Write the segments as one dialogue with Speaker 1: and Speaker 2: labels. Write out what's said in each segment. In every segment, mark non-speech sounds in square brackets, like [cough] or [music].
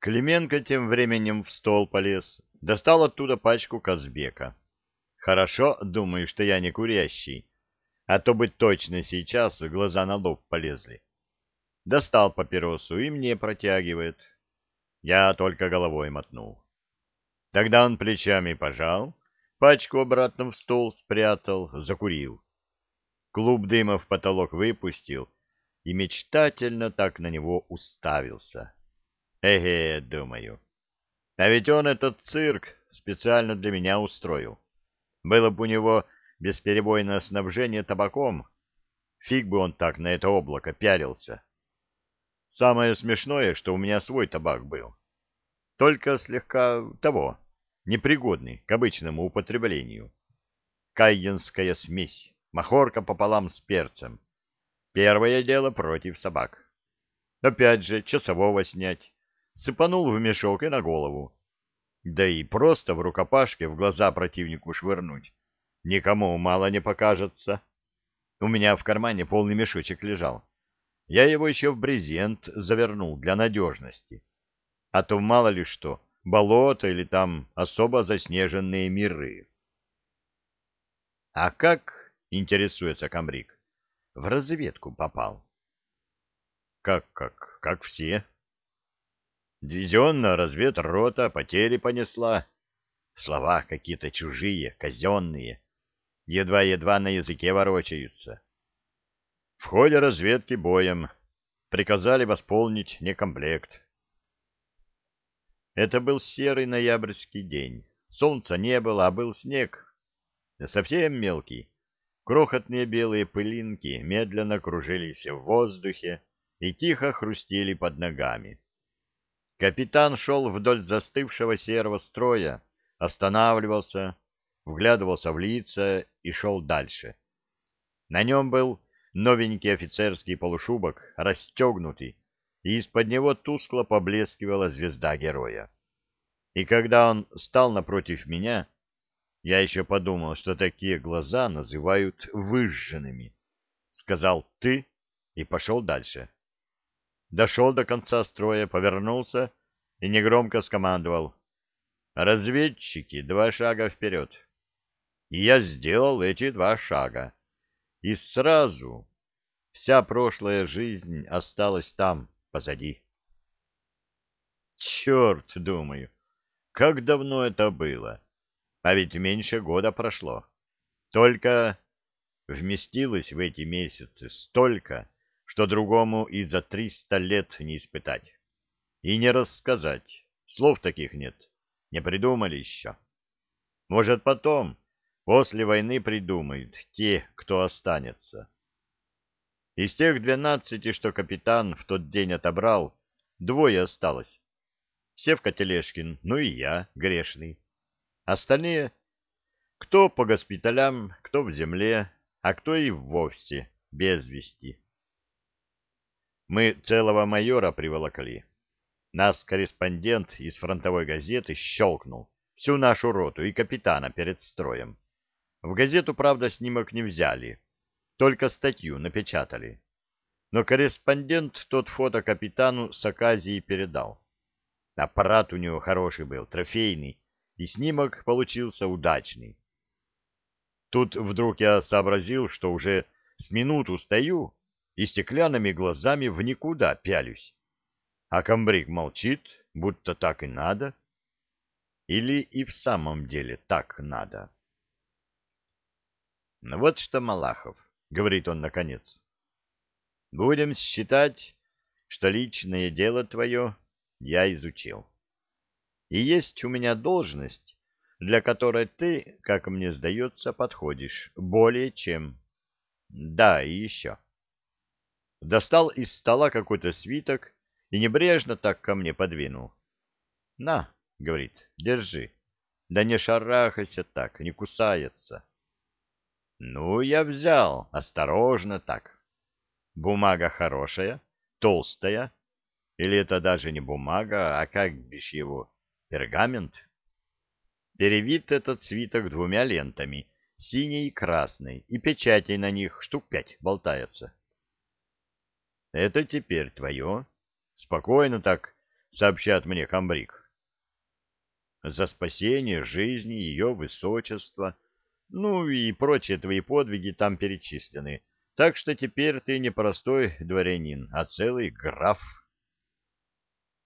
Speaker 1: Клименко тем временем в стол полез, достал оттуда пачку Казбека. Хорошо, думаю, что я не курящий, а то бы точно сейчас глаза на лоб полезли. Достал папиросу и мне протягивает. Я только головой мотнул. Тогда он плечами пожал, пачку обратно в стол спрятал, закурил. Клуб дыма в потолок выпустил и мечтательно так на него уставился. Эге, думаю. А ведь он этот цирк специально для меня устроил. Было бы у него бесперебойное снабжение табаком, фиг бы он так на это облако пялился. Самое смешное, что у меня свой табак был. Только слегка того, непригодный к обычному употреблению. Кайенская смесь, махорка пополам с перцем. Первое дело против собак. Опять же, часового снять. Сыпанул в мешок и на голову. Да и просто в рукопашке в глаза противнику швырнуть. Никому мало не покажется. У меня в кармане полный мешочек лежал. Я его еще в брезент завернул для надежности. А то мало ли что, болото или там особо заснеженные миры. — А как, — интересуется комбриг, — в разведку попал? — Как-как, как все. Дивизионная разведрота потери понесла. Слова какие-то чужие, казенные. Едва-едва на языке ворочаются. В ходе разведки боем приказали восполнить некомплект. Это был серый ноябрьский день. Солнца не было, а был снег. Совсем мелкий. Крохотные белые пылинки медленно кружились в воздухе и тихо хрустели под ногами. Капитан шел вдоль застывшего серого строя, останавливался, вглядывался в лица и шел дальше. На нем был новенький офицерский полушубок, расстегнутый, и из-под него тускло поблескивала звезда героя. И когда он стал напротив меня, я еще подумал, что такие глаза называют выжженными. Сказал «ты» и пошел дальше. Дошел до конца строя, повернулся и негромко скомандовал «Разведчики, два шага вперед!» И я сделал эти два шага. И сразу вся прошлая жизнь осталась там, позади. Черт, думаю, как давно это было. А ведь меньше года прошло. Только вместилось в эти месяцы столько, что другому и за триста лет не испытать. И не рассказать. Слов таких нет. Не придумали еще. Может, потом После войны придумают те, кто останется. Из тех двенадцати, что капитан в тот день отобрал, двое осталось. Севка Телешкин, ну и я, грешный. Остальные, кто по госпиталям, кто в земле, а кто и вовсе без вести. Мы целого майора приволокли. Нас корреспондент из фронтовой газеты щелкнул всю нашу роту и капитана перед строем. В газету, правда, снимок не взяли, только статью напечатали. Но корреспондент тот фото капитану с Аказии передал. Аппарат у него хороший был, трофейный, и снимок получился удачный. Тут вдруг я сообразил, что уже с минуту стою и стеклянными глазами в никуда пялюсь. А комбриг молчит, будто так и надо. Или и в самом деле так надо. Ну вот что, Малахов, — говорит он наконец, — будем считать, что личное дело твое я изучил. И есть у меня должность, для которой ты, как мне сдается, подходишь более чем. Да, и еще. Достал из стола какой-то свиток и небрежно так ко мне подвинул. — На, — говорит, — держи. Да не шарахайся так, не кусается. Ну, я взял, осторожно так. Бумага хорошая, толстая. Или это даже не бумага, а как бишь его, пергамент? Перевит этот свиток двумя лентами, синей и красной, и печатей на них штук пять болтается. Это теперь твое. Спокойно так, сообщат мне комбриг. За спасение жизни ее высочества, ну и прочие твои подвиги там перечислены. Так что теперь ты не простой дворянин, а целый граф.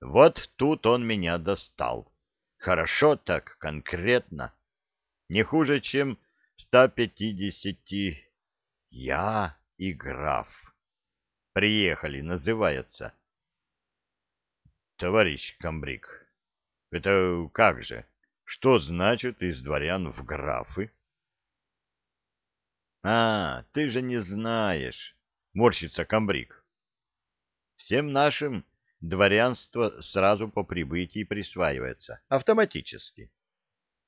Speaker 1: Вот тут он меня достал. Хорошо так, конкретно. Не хуже, чем 150. Я и граф. Приехали, называется. Товарищ комбриг, это как же? Что значит из дворян в графы? А, ты же не знаешь, морщится комбриг. Всем нашим дворянство сразу по прибытии присваивается, автоматически.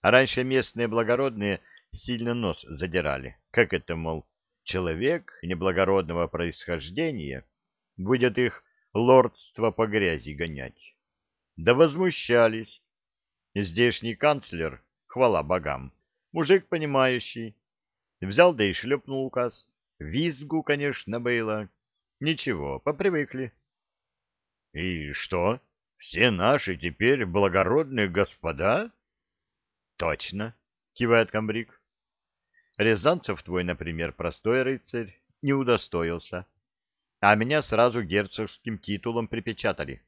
Speaker 1: А раньше местные благородные сильно нос задирали. Как это, мол, человек неблагородного происхождения будет их лордство по грязи гонять? Да возмущались. Здешний канцлер, хвала богам, мужик понимающий, взял да и шлепнул указ. Визгу, конечно, было. Ничего, попривыкли. — И что, все наши теперь благородные господа? — Точно, — кивает комбриг. Рязанцев твой, например, простой рыцарь, не удостоился, а меня сразу герцогским титулом припечатали.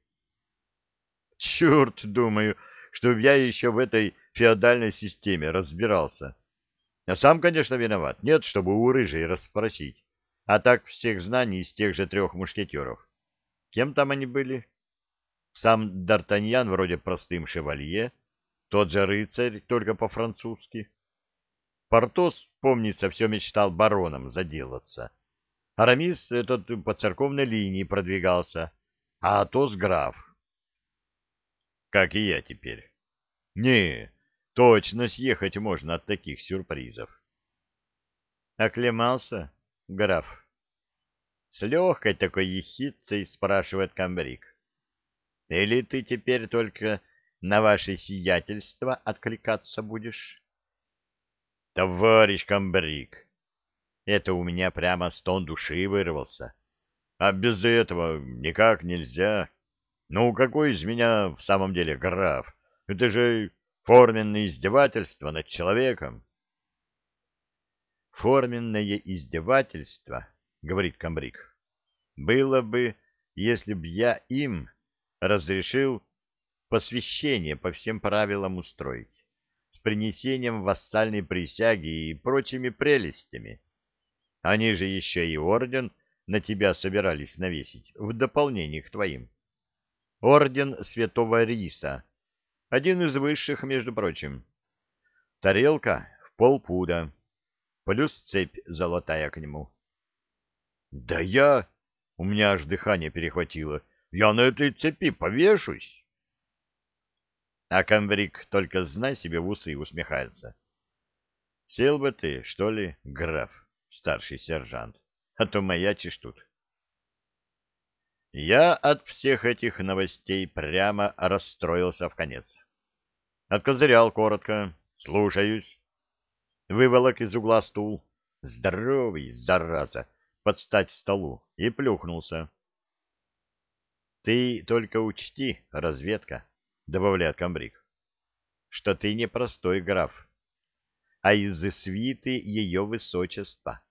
Speaker 1: Черт, думаю, что я еще в этой феодальной системе разбирался. А сам, конечно, виноват. Нет, чтобы у рыжей расспросить. А так всех знаний из тех же трех мушкетеров. Кем там они были? Сам Д'Артаньян вроде простым шевалье, тот же рыцарь, только по-французски. Портос, помнится, все мечтал бароном заделаться. Арамис этот по церковной линии продвигался, а Атос граф. Как и я теперь. Не, точно съехать можно от таких сюрпризов. Оклемался, граф? С легкой такой ехидцей спрашивает комбриг. Или ты теперь только на ваше сиятельство откликаться будешь? Товарищ комбриг, это у меня прямо стон души вырвался. А без этого никак нельзя. Ну, какой из меня в самом деле граф? Это же форменное издевательство над человеком. Форменное издевательство — говорит комбриг, — было бы, если б я им разрешил посвящение по всем правилам устроить, принесением вассальной присяги и прочими прелестями. Они же еще и орден на тебя собирались навесить, в дополнение к твоим. Орден Святого Риса, один из высших, между прочим. Тарелка в полпуда, плюс цепь золотая к нему. Да я... У меня аж дыхание перехватило. Я на этой цепи повешусь. А комбриг только знай себе в усы усмехается. Сел бы ты, что ли, граф, старший сержант, а то маячишь тут. Я от всех этих новостей прямо расстроился в конец. Откозырял коротко. Слушаюсь. Выволок из угла стул. Здоровый, зараза под стать столу и плюхнулся. — Ты только учти, разведка, — добавляет комбриг, — что ты не простой граф, а из свиты ее высочества.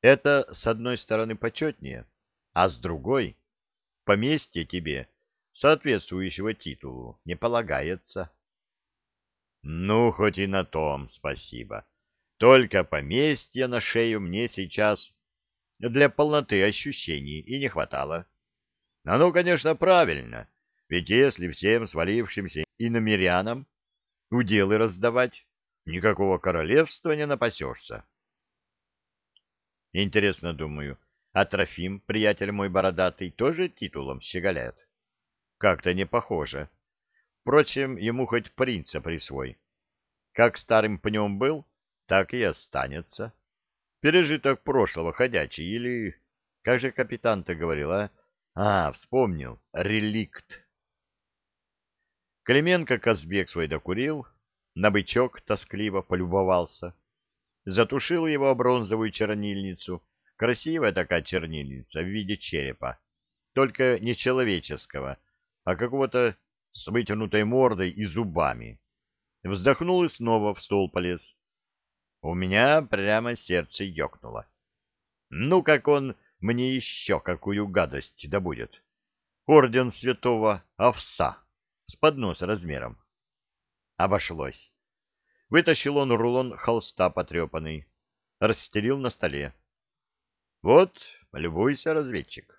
Speaker 1: Это, с одной стороны, почетнее, а с другой — поместье тебе, соответствующего титулу, не полагается. — Ну, хоть и на том спасибо. Только поместье на шею мне сейчас для полноты ощущений и не хватало. Оно, конечно, правильно, ведь если всем свалившимся иномерянам уделы раздавать, никакого королевства не напасешься. Интересно, думаю, а Трофим, приятель мой бородатый, тоже титулом щеголяет? Как-то не похоже. Впрочем, ему хоть принца присвой. Как старым пнем был, так и останется пережиток прошлого ходячий, или... Как же капитан-то говорил, а? А, вспомнил, реликт. Клименко Казбек свой докурил, на бычок тоскливо полюбовался. Затушил его бронзовую чернильницу. Красивая такая чернильница в виде черепа, только не человеческого, а какого-то с вытянутой мордой и зубами. Вздохнул и снова в стол полез. У меня прямо сердце ёкнуло. Ну, как он мне еще какую гадость добудет. Орден святого овса с поднос размером. Обошлось. Вытащил он рулон холста потрепанный, расстелил на столе. Вот, любуйся, разведчик.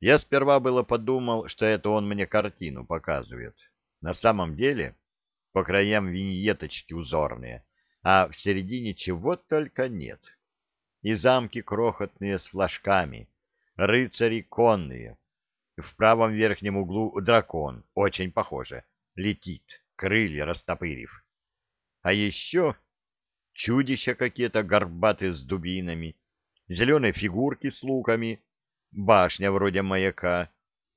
Speaker 1: Я сперва было подумал, что это он мне картину показывает. На самом деле, по краям виньеточки узорные, а в середине чего только нет. И замки крохотные с флажками, рыцари конные. В правом верхнем углу дракон, очень похоже, летит, крылья растопырив. А еще чудища какие-то горбатые с дубинами, зеленые фигурки с луками, башня вроде маяка,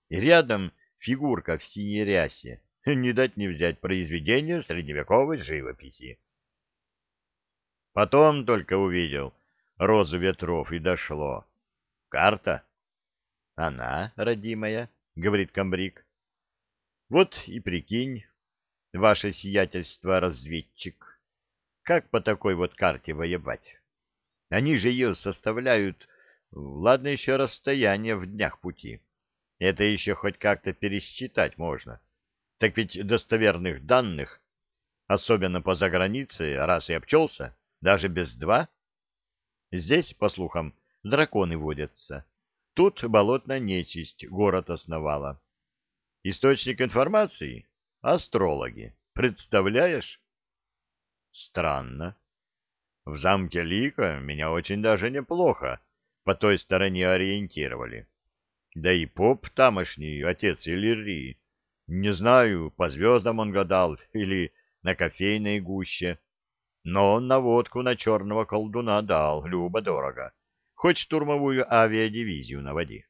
Speaker 1: и рядом фигурка в синей рясе, [laughs] не дать не взять произведение средневековой живописи. Потом только увидел розу ветров и дошло. Карта? Она, родимая, говорит комбриг. Вот и прикинь, ваше сиятельство разведчик, как по такой вот карте воевать? Они же ее составляют, ладно, еще расстояние в днях пути. Это еще хоть как-то пересчитать можно. Так ведь достоверных данных, особенно по загранице, раз и обчелся, даже без два. Здесь, по слухам, драконы водятся. Тут болотная нечисть город основала. Источник информации — астрологи. Представляешь? Странно. В замке Лика меня очень даже неплохо по той стороне ориентировали. Да и поп тамошний, отец Иллирии, не знаю, по звездам он гадал или на кофейной гуще, но наводку на черного колдуна дал, любо-дорого. Хоть штурмовую авиадивизию наводи.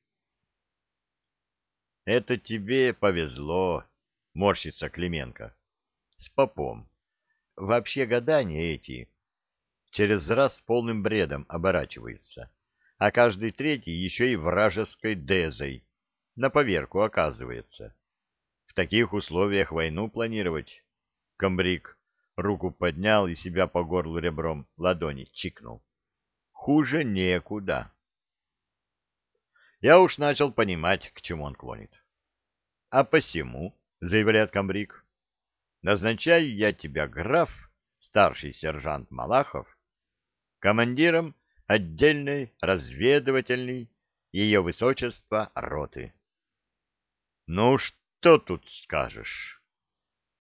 Speaker 1: — Это тебе повезло, — морщится Клименко. — С попом. Вообще гадания эти через раз полным бредом оборачиваются, а каждый третий еще и вражеской дезой на поверку оказывается. В таких условиях войну планировать? Комбриг руку поднял и себя по горлу ребром ладони чикнул. Хуже некуда. Я уж начал понимать, к чему он клонит. А посему, заявляет комбриг, назначаю я тебя, граф, старший сержант Малахов, командиром отдельной разведывательной ее высочества роты. Ну, что тут скажешь?